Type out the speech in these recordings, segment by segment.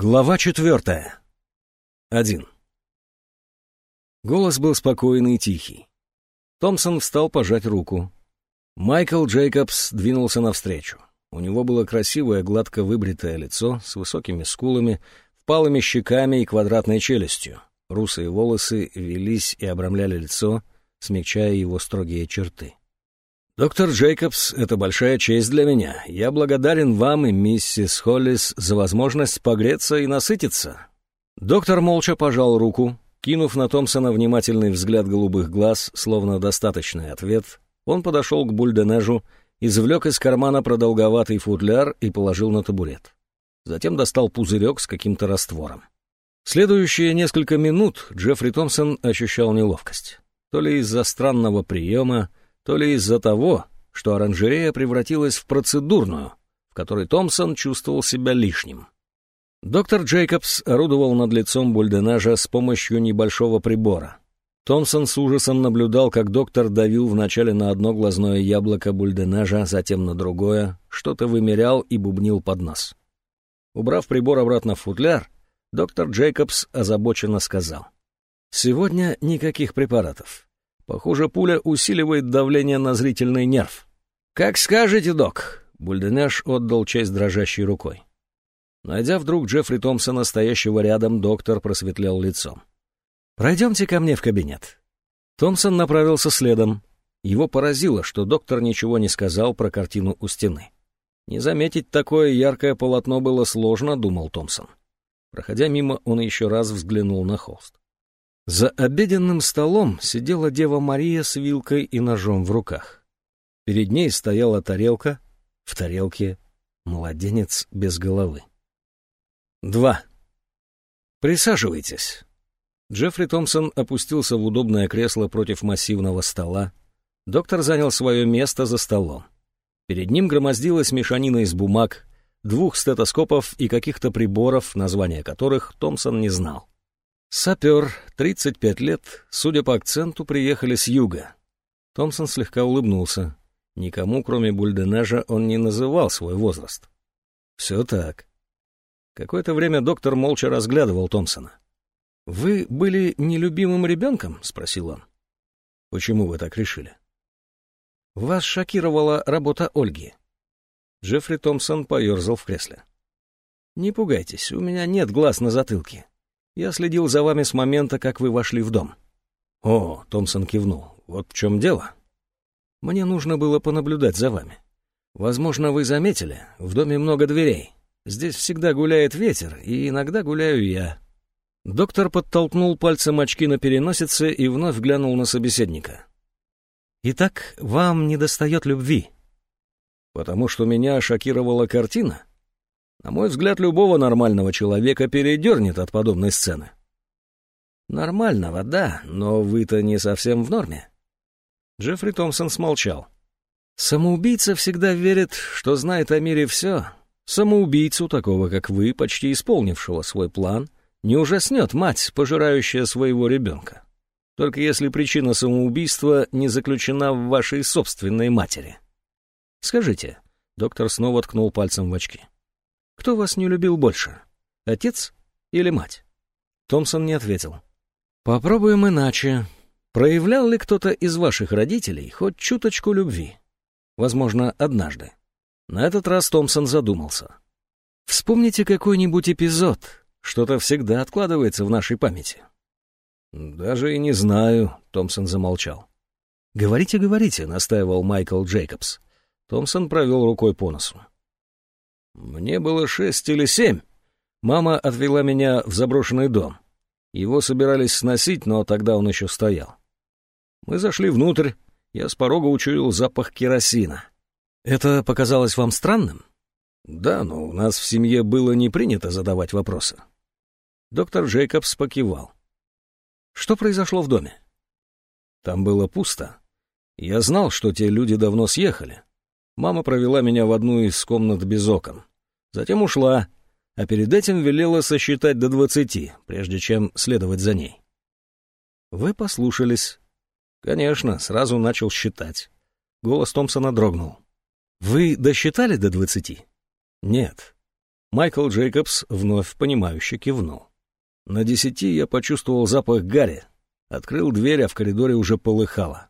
Глава четвертая. Один. Голос был спокойный и тихий. Томпсон встал пожать руку. Майкл Джейкобс двинулся навстречу. У него было красивое, гладко выбритое лицо с высокими скулами, впалыми щеками и квадратной челюстью. Русые волосы велись и обрамляли лицо, смягчая его строгие черты. «Доктор Джейкобс, это большая честь для меня. Я благодарен вам и миссис Холлис за возможность погреться и насытиться». Доктор молча пожал руку, кинув на Томпсона внимательный взгляд голубых глаз, словно достаточный ответ, он подошел к Бульденежу, извлек из кармана продолговатый футляр и положил на табурет. Затем достал пузырек с каким-то раствором. Следующие несколько минут Джеффри Томпсон ощущал неловкость. То ли из-за странного приема, то ли из-за того, что оранжерея превратилась в процедурную, в которой Томпсон чувствовал себя лишним. Доктор Джейкобс орудовал над лицом Бульденажа с помощью небольшого прибора. Томпсон с ужасом наблюдал, как доктор давил вначале на одно глазное яблоко Бульденажа, затем на другое, что-то вымерял и бубнил под нос. Убрав прибор обратно в футляр, доктор Джейкобс озабоченно сказал. «Сегодня никаких препаратов. Похоже, пуля усиливает давление на зрительный нерв. «Как скажете, док!» — Бульденеш отдал честь дрожащей рукой. Найдя вдруг Джеффри Томпсона, стоящего рядом, доктор просветлел лицом. «Пройдемте ко мне в кабинет». Томпсон направился следом. Его поразило, что доктор ничего не сказал про картину у стены. Не заметить такое яркое полотно было сложно, думал Томпсон. Проходя мимо, он еще раз взглянул на холст. За обеденным столом сидела Дева Мария с вилкой и ножом в руках. Перед ней стояла тарелка, в тарелке младенец без головы. Два. Присаживайтесь. Джеффри Томпсон опустился в удобное кресло против массивного стола. Доктор занял свое место за столом. Перед ним громоздилась мешанина из бумаг, двух стетоскопов и каких-то приборов, названия которых Томпсон не знал. Сапер, 35 лет, судя по акценту, приехали с юга. Томпсон слегка улыбнулся. Никому, кроме Бульденежа, он не называл свой возраст. Все так. Какое-то время доктор молча разглядывал Томпсона. «Вы были нелюбимым ребенком?» — спросил он. «Почему вы так решили?» «Вас шокировала работа Ольги». Джеффри Томпсон поерзал в кресле. «Не пугайтесь, у меня нет глаз на затылке. Я следил за вами с момента, как вы вошли в дом». «О», — Томпсон кивнул, — «вот в чем дело». «Мне нужно было понаблюдать за вами. Возможно, вы заметили, в доме много дверей. Здесь всегда гуляет ветер, и иногда гуляю я». Доктор подтолкнул пальцем очки на переносице и вновь глянул на собеседника. «Итак, вам недостает любви?» «Потому что меня шокировала картина?» На мой взгляд, любого нормального человека передернет от подобной сцены. Нормального, да, но вы-то не совсем в норме. Джеффри Томпсон смолчал. Самоубийца всегда верит, что знает о мире все. Самоубийцу, такого как вы, почти исполнившего свой план, не ужаснет мать, пожирающая своего ребенка. Только если причина самоубийства не заключена в вашей собственной матери. Скажите, доктор снова ткнул пальцем в очки. Кто вас не любил больше, отец или мать? Томпсон не ответил. Попробуем иначе. Проявлял ли кто-то из ваших родителей хоть чуточку любви? Возможно, однажды. На этот раз Томпсон задумался. Вспомните какой-нибудь эпизод. Что-то всегда откладывается в нашей памяти. «Даже и не знаю», — Томпсон замолчал. «Говорите, говорите», — настаивал Майкл Джейкобс. Томпсон провел рукой по носу. Мне было шесть или семь. Мама отвела меня в заброшенный дом. Его собирались сносить, но тогда он еще стоял. Мы зашли внутрь, я с порога учуял запах керосина. Это показалось вам странным? Да, но у нас в семье было не принято задавать вопросы. Доктор Джейкобс покивал. Что произошло в доме? Там было пусто. Я знал, что те люди давно съехали. Мама провела меня в одну из комнат без окон. Затем ушла, а перед этим велела сосчитать до двадцати, прежде чем следовать за ней. Вы послушались. Конечно, сразу начал считать. Голос Томпсона дрогнул. Вы досчитали до двадцати? Нет. Майкл Джейкобс вновь понимающе кивнул. На десяти я почувствовал запах гари. Открыл дверь, а в коридоре уже полыхало.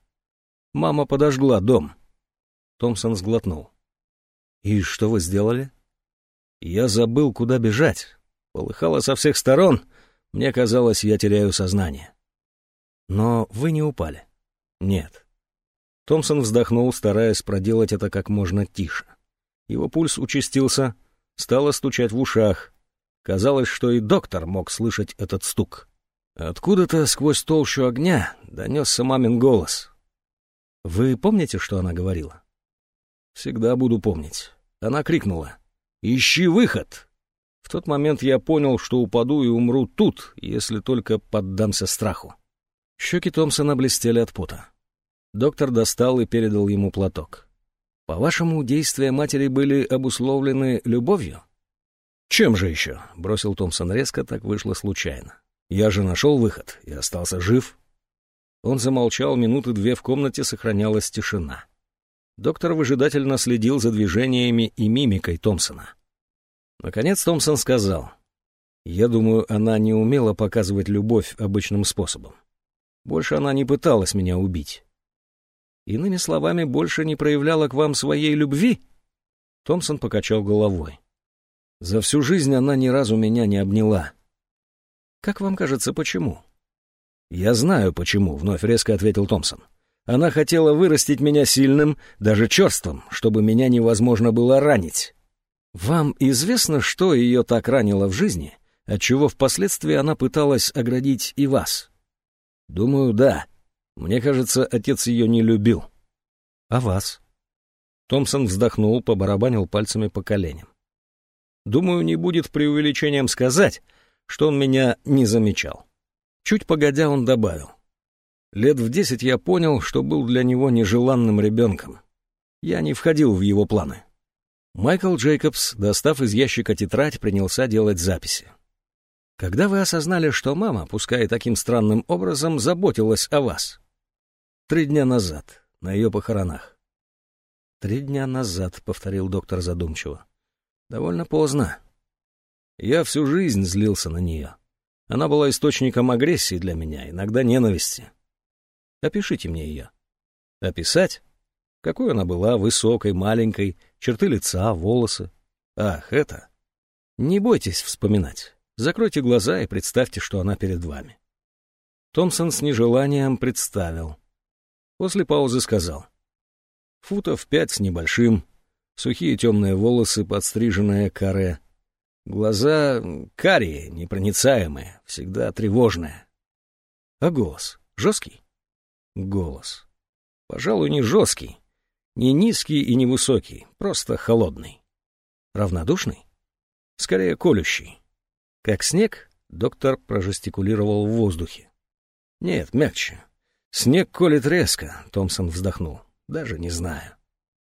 Мама подожгла дом. Томпсон сглотнул. «И что вы сделали?» «Я забыл, куда бежать. Полыхало со всех сторон. Мне казалось, я теряю сознание». «Но вы не упали?» «Нет». Томпсон вздохнул, стараясь проделать это как можно тише. Его пульс участился, стало стучать в ушах. Казалось, что и доктор мог слышать этот стук. Откуда-то сквозь толщу огня донесся мамин голос. «Вы помните, что она говорила?» «Всегда буду помнить». Она крикнула. «Ищи выход!» В тот момент я понял, что упаду и умру тут, если только поддамся страху. Щеки Томпсона блестели от пота. Доктор достал и передал ему платок. «По-вашему, действия матери были обусловлены любовью?» «Чем же еще?» — бросил Томпсон резко, так вышло случайно. «Я же нашел выход и остался жив». Он замолчал, минуты две в комнате сохранялась тишина. Доктор выжидательно следил за движениями и мимикой Томпсона. Наконец Томпсон сказал, «Я думаю, она не умела показывать любовь обычным способом. Больше она не пыталась меня убить. Иными словами, больше не проявляла к вам своей любви?» Томпсон покачал головой. «За всю жизнь она ни разу меня не обняла». «Как вам кажется, почему?» «Я знаю, почему», — вновь резко ответил Томпсон. «Она хотела вырастить меня сильным, даже черством, чтобы меня невозможно было ранить. Вам известно, что ее так ранило в жизни, отчего впоследствии она пыталась оградить и вас?» «Думаю, да», мне кажется, отец ее не любил. А вас? Томпсон вздохнул, побарабанил пальцами по коленям. Думаю, не будет преувеличением сказать, что он меня не замечал. Чуть погодя он добавил. Лет в десять я понял, что был для него нежеланным ребенком. Я не входил в его планы. Майкл Джейкобс, достав из ящика тетрадь, принялся делать записи. Когда вы осознали, что мама, пускай таким странным образом, заботилась о вас? Три дня назад, на ее похоронах. «Три дня назад», — повторил доктор задумчиво. «Довольно поздно. Я всю жизнь злился на нее. Она была источником агрессии для меня, иногда ненависти. Опишите мне ее». «Описать? Какой она была, высокой, маленькой, черты лица, волосы. Ах, это. Не бойтесь вспоминать. Закройте глаза и представьте, что она перед вами». Томпсон с нежеланием представил. После паузы сказал. Футов пять с небольшим, сухие темные волосы, подстриженные каре. Глаза карие, непроницаемые, всегда тревожные. А голос? Жесткий? Голос. Пожалуй, не жесткий. Не низкий и не высокий, просто холодный. Равнодушный? Скорее, колющий. Как снег, доктор прожестикулировал в воздухе. Нет, мягче, «Снег колет резко», — Томпсон вздохнул. «Даже не знаю».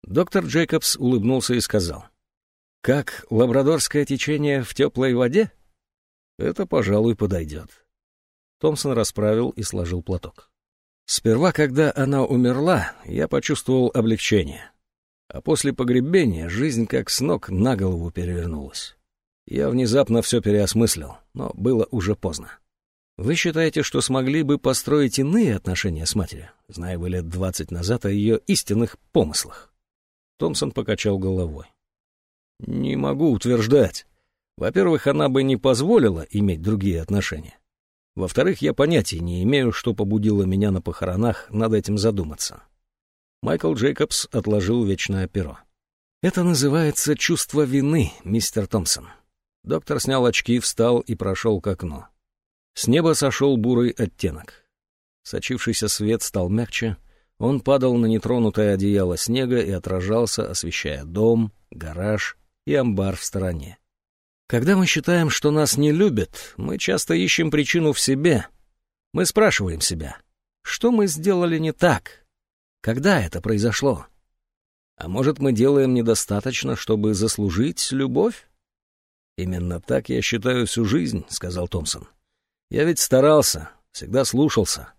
Доктор Джейкобс улыбнулся и сказал. «Как лабрадорское течение в теплой воде?» «Это, пожалуй, подойдет». Томпсон расправил и сложил платок. «Сперва, когда она умерла, я почувствовал облегчение. А после погребения жизнь как с ног на голову перевернулась. Я внезапно все переосмыслил, но было уже поздно. Вы считаете, что смогли бы построить иные отношения с матерью, зная вы лет двадцать назад о ее истинных помыслах? Томпсон покачал головой. Не могу утверждать. Во-первых, она бы не позволила иметь другие отношения. Во-вторых, я понятия не имею, что побудило меня на похоронах над этим задуматься. Майкл Джейкобс отложил вечное перо. «Это называется чувство вины, мистер Томпсон». Доктор снял очки, встал и прошел к окну. С неба сошел бурый оттенок. Сочившийся свет стал мягче, он падал на нетронутое одеяло снега и отражался, освещая дом, гараж и амбар в стороне. Когда мы считаем, что нас не любят, мы часто ищем причину в себе. Мы спрашиваем себя, что мы сделали не так? Когда это произошло? А может, мы делаем недостаточно, чтобы заслужить любовь? «Именно так я считаю всю жизнь», — сказал Томпсон. Я ведь старался, всегда слушался.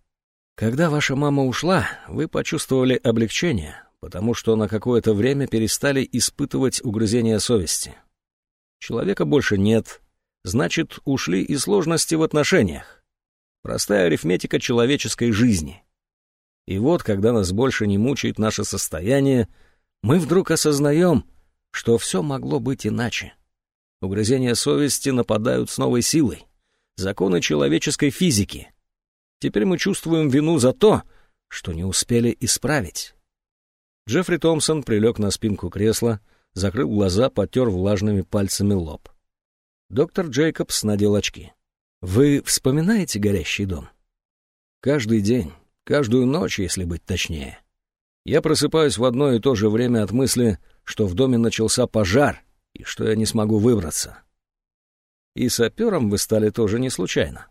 Когда ваша мама ушла, вы почувствовали облегчение, потому что на какое-то время перестали испытывать угрызения совести. Человека больше нет, значит, ушли и сложности в отношениях. Простая арифметика человеческой жизни. И вот, когда нас больше не мучает наше состояние, мы вдруг осознаем, что все могло быть иначе. Угрызения совести нападают с новой силой. Законы человеческой физики. Теперь мы чувствуем вину за то, что не успели исправить. Джеффри Томпсон прилег на спинку кресла, закрыл глаза, потер влажными пальцами лоб. Доктор Джейкобс надел очки. «Вы вспоминаете горящий дом?» «Каждый день, каждую ночь, если быть точнее. Я просыпаюсь в одно и то же время от мысли, что в доме начался пожар и что я не смогу выбраться. И сапером вы стали тоже не случайно».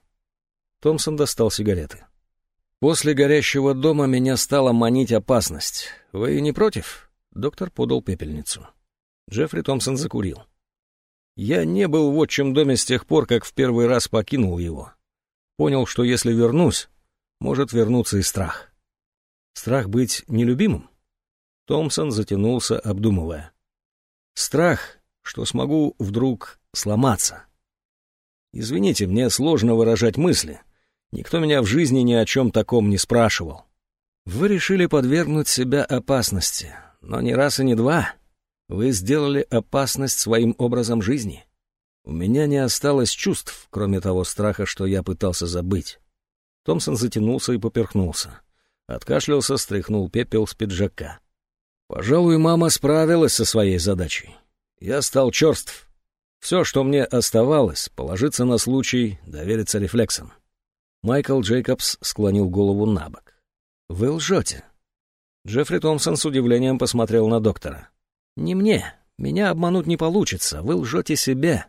Томпсон достал сигареты. «После горящего дома меня стала манить опасность. Вы не против?» Доктор подал пепельницу. Джеффри Томпсон закурил. «Я не был в отчим доме с тех пор, как в первый раз покинул его. Понял, что если вернусь, может вернуться и страх. Страх быть нелюбимым?» Томпсон затянулся, обдумывая. «Страх, что смогу вдруг сломаться. Извините, мне сложно выражать мысли. Никто меня в жизни ни о чем таком не спрашивал. Вы решили подвергнуть себя опасности, но не раз и не два. Вы сделали опасность своим образом жизни. У меня не осталось чувств, кроме того страха, что я пытался забыть. Томпсон затянулся и поперхнулся. Откашлялся, стряхнул пепел с пиджака. Пожалуй, мама справилась со своей задачей. Я стал черств. Все, что мне оставалось, положиться на случай, довериться рефлексам. Майкл Джейкобс склонил голову на бок. «Вы лжете». Джеффри Томпсон с удивлением посмотрел на доктора. «Не мне. Меня обмануть не получится. Вы лжете себе».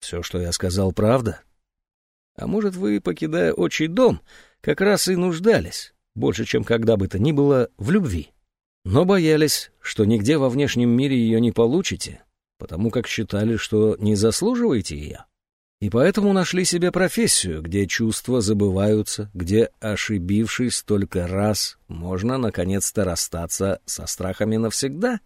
«Все, что я сказал, правда?» «А может, вы, покидая отчий дом, как раз и нуждались, больше, чем когда бы то ни было, в любви, но боялись, что нигде во внешнем мире ее не получите, потому как считали, что не заслуживаете ее?» И поэтому нашли себе профессию, где чувства забываются, где, ошибившись только раз, можно наконец-то расстаться со страхами навсегда.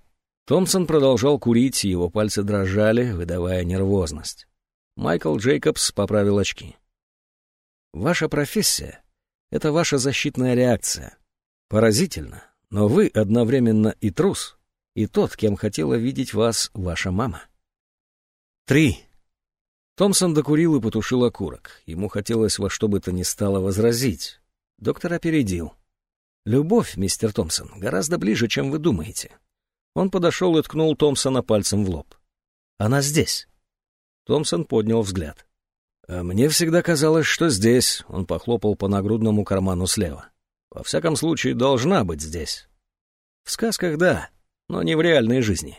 Томпсон продолжал курить, его пальцы дрожали, выдавая нервозность. Майкл Джейкобс поправил очки. «Ваша профессия — это ваша защитная реакция. Поразительно, но вы одновременно и трус, и тот, кем хотела видеть вас ваша мама». «Три», Томпсон докурил и потушил окурок. Ему хотелось во что бы то ни стало возразить. Доктор опередил. «Любовь, мистер Томпсон, гораздо ближе, чем вы думаете». Он подошел и ткнул Томпсона пальцем в лоб. «Она здесь». Томпсон поднял взгляд. «А мне всегда казалось, что здесь», — он похлопал по нагрудному карману слева. «Во всяком случае, должна быть здесь». «В сказках — да, но не в реальной жизни».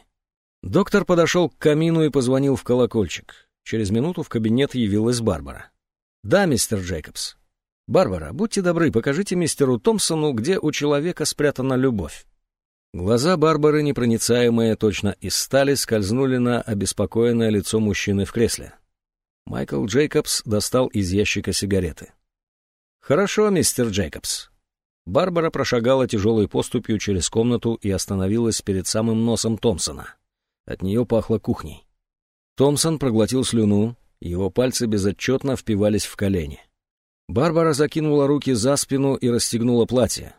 Доктор подошел к камину и позвонил в колокольчик. Через минуту в кабинет явилась Барбара. «Да, мистер Джейкобс». «Барбара, будьте добры, покажите мистеру Томпсону, где у человека спрятана любовь». Глаза Барбары, непроницаемые точно из стали, скользнули на обеспокоенное лицо мужчины в кресле. Майкл Джейкобс достал из ящика сигареты. «Хорошо, мистер Джейкобс». Барбара прошагала тяжелой поступью через комнату и остановилась перед самым носом Томпсона. От нее пахло кухней. Томпсон проглотил слюну, его пальцы безотчетно впивались в колени. Барбара закинула руки за спину и расстегнула платье.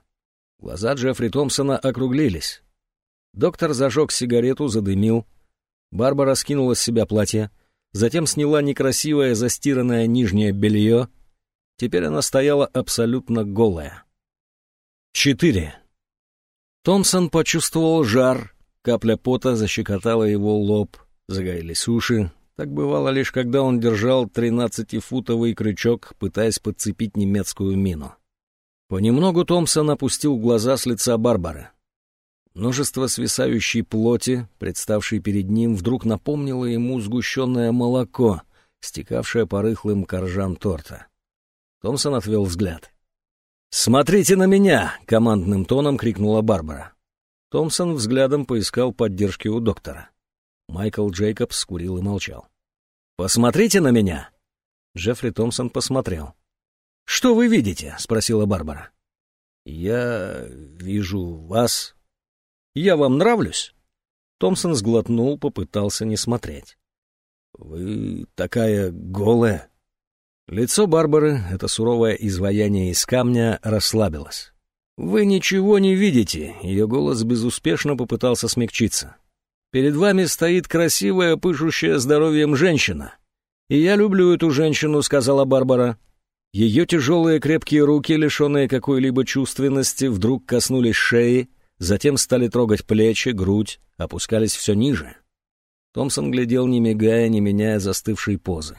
Глаза Джеффри Томпсона округлились. Доктор зажег сигарету, задымил. Барбара скинула с себя платье, затем сняла некрасивое застиранное нижнее белье. Теперь она стояла абсолютно голая. Четыре. Томпсон почувствовал жар, капля пота защекотала его лоб. Загорелись уши. Так бывало лишь, когда он держал тринадцатифутовый крючок, пытаясь подцепить немецкую мину. Понемногу Томпсон опустил глаза с лица Барбары. Множество свисающей плоти, представшей перед ним, вдруг напомнило ему сгущенное молоко, стекавшее по рыхлым коржам торта. Томпсон отвел взгляд. «Смотрите на меня!» — командным тоном крикнула Барбара. Томпсон взглядом поискал поддержки у доктора. Майкл Джейкобс скурил и молчал. «Посмотрите на меня!» Джеффри Томпсон посмотрел. «Что вы видите?» — спросила Барбара. «Я вижу вас. Я вам нравлюсь?» Томпсон сглотнул, попытался не смотреть. Вы такая голая. Лицо Барбары, это суровое изваяние из камня, расслабилось. «Вы ничего не видите», — ее голос безуспешно попытался смягчиться. «Перед вами стоит красивая, пышущая здоровьем женщина. И я люблю эту женщину», — сказала Барбара. Ее тяжелые крепкие руки, лишенные какой-либо чувственности, вдруг коснулись шеи, затем стали трогать плечи, грудь, опускались все ниже. Томпсон глядел, не мигая, не меняя застывшей позы.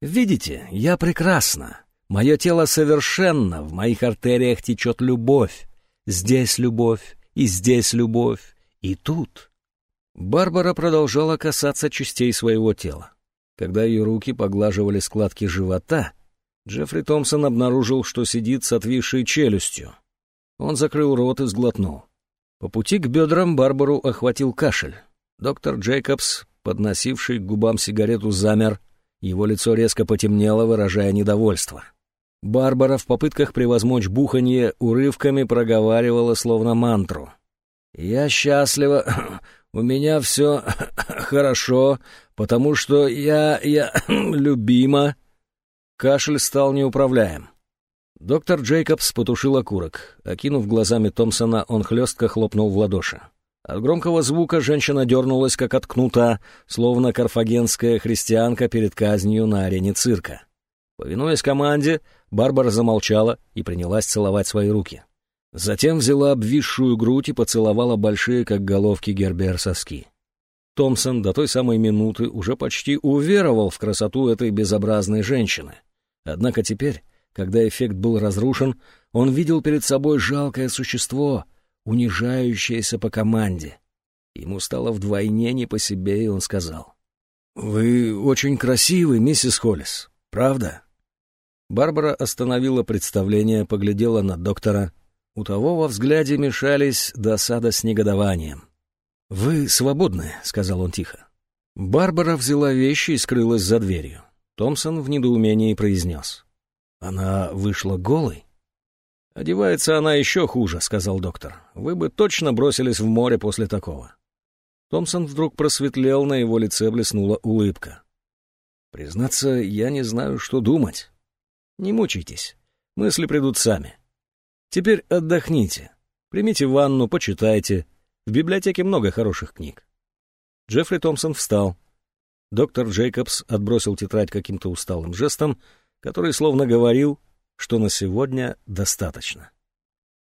«Видите, я прекрасна. Мое тело совершенно, в моих артериях течет любовь. Здесь любовь, и здесь любовь, и тут». Барбара продолжала касаться частей своего тела. Когда ее руки поглаживали складки живота — Джеффри Томпсон обнаружил, что сидит с отвисшей челюстью. Он закрыл рот и сглотнул. По пути к бедрам Барбару охватил кашель. Доктор Джейкобс, подносивший к губам сигарету, замер. Его лицо резко потемнело, выражая недовольство. Барбара в попытках превозмочь буханье урывками проговаривала словно мантру. «Я счастлива, у меня все хорошо, потому что я... я любима». Кашель стал неуправляем. Доктор Джейкобс потушил окурок. Окинув глазами Томпсона, он хлестко хлопнул в ладоши. От громкого звука женщина дернулась, как от кнута, словно карфагенская христианка перед казнью на арене цирка. Повинуясь команде, Барбара замолчала и принялась целовать свои руки. Затем взяла обвисшую грудь и поцеловала большие, как головки гербер, соски. Томпсон до той самой минуты уже почти уверовал в красоту этой безобразной женщины. Однако теперь, когда эффект был разрушен, он видел перед собой жалкое существо, унижающееся по команде. Ему стало вдвойне не по себе, и он сказал. «Вы очень красивы, миссис Холлис, правда?» Барбара остановила представление, поглядела на доктора. У того во взгляде мешались досада с негодованием. «Вы свободны», — сказал он тихо. Барбара взяла вещи и скрылась за дверью. Томпсон в недоумении произнес. «Она вышла голой?» «Одевается она еще хуже», — сказал доктор. «Вы бы точно бросились в море после такого». Томпсон вдруг просветлел, на его лице блеснула улыбка. «Признаться, я не знаю, что думать. Не мучайтесь, мысли придут сами. Теперь отдохните, примите ванну, почитайте, в библиотеке много хороших книг. Джеффри Томпсон встал. Доктор Джейкобс отбросил тетрадь каким-то усталым жестом, который словно говорил, что на сегодня достаточно.